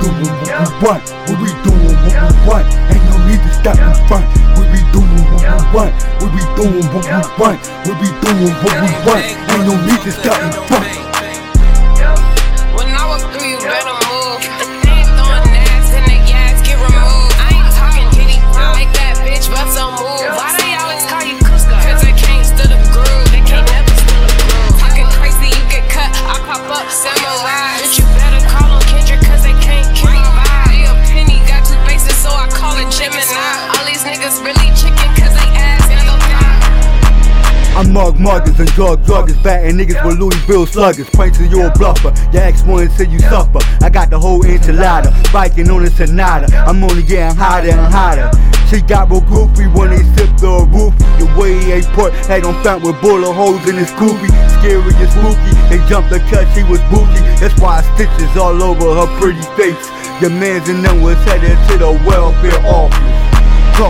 doing what we want. What we doing what we want. Ain't no need to stop in front. What we doing what we want. What we doing what we want. What we doing what we want. Ain't no need to stop in front. I'm mug Marcus and drug druggers, batting niggas with Louisville sluggers. Pranks you a bluffer, your ex one say you suffer. I got the whole enchilada, biking on a Sonata. I'm only getting hotter and hotter. She got real goofy when they sip the roof. The way ain't put head on found with bullet holes in his goofy. Scary and spooky, they jumped the cut, she was booky. That's why stitches all over her pretty face. Your mans and them was headed to the welfare office.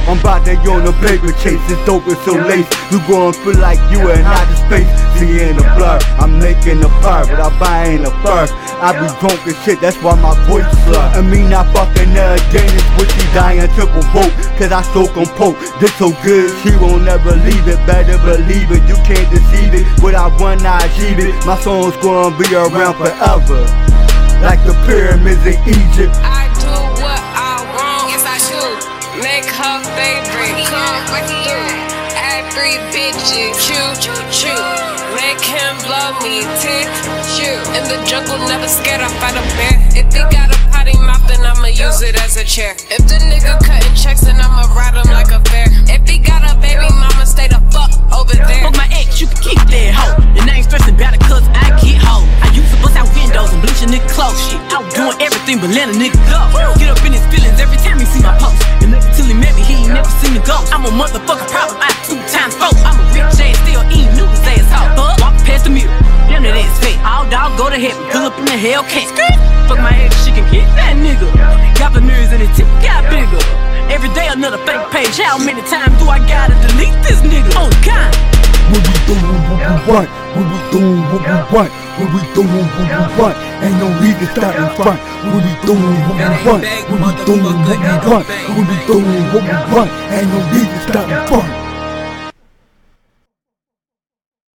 I'm about that on the paper chase. This dope is so laced. You gon' feel like you and I outer space. See in the blur, I'm making a purr, but I buy in the first. I be drunk as shit, that's why my voice slur. I mean, I fucking again, it's with she dying triple vote. Cause I so compote. This so good, she won't never leave it. Better believe it, you can't deceive it. Without one eye, achieve it. My song's gonna be around forever. Like the pyramids in Egypt. Make her favorite come through. Add three bitches, choo choo. Make him love me, tissue. In the jungle, never scared, I fight a bear. If he got a potty mouth, then I'ma use it as a chair. If the nigga cutting checks, then I'ma ride him like a bear. If he got a baby mama, stay the fuck over there. Fuck my ex, you can keep that hoe. And I ain't stressing about it cause I get hoe. I used to bust out windows and bleach a nigga clothes. Shit, I was doing everything but let a nigga go. Get up in his feelings every time he see my post. Ain't never seen a ghost. I'm a motherfucking problem, I two times four. I'm a rich ass, still eating noodles asshole. Huh? Walk past the mirror, damn that ass fake. All dog go to heaven, pull up in the Hellcat. Fuck my ex, she can get that nigga. Got the mirrors and his tip got bigger. Every day another fake page. How many times do I gotta delete this nigga? On God. What we doing what we want. What we doing what we want. What we doing what we want. Ain't no need to stop in front. What we doing what we want. What we doing what we want. What we doing what we want. Ain't no need to stop in front.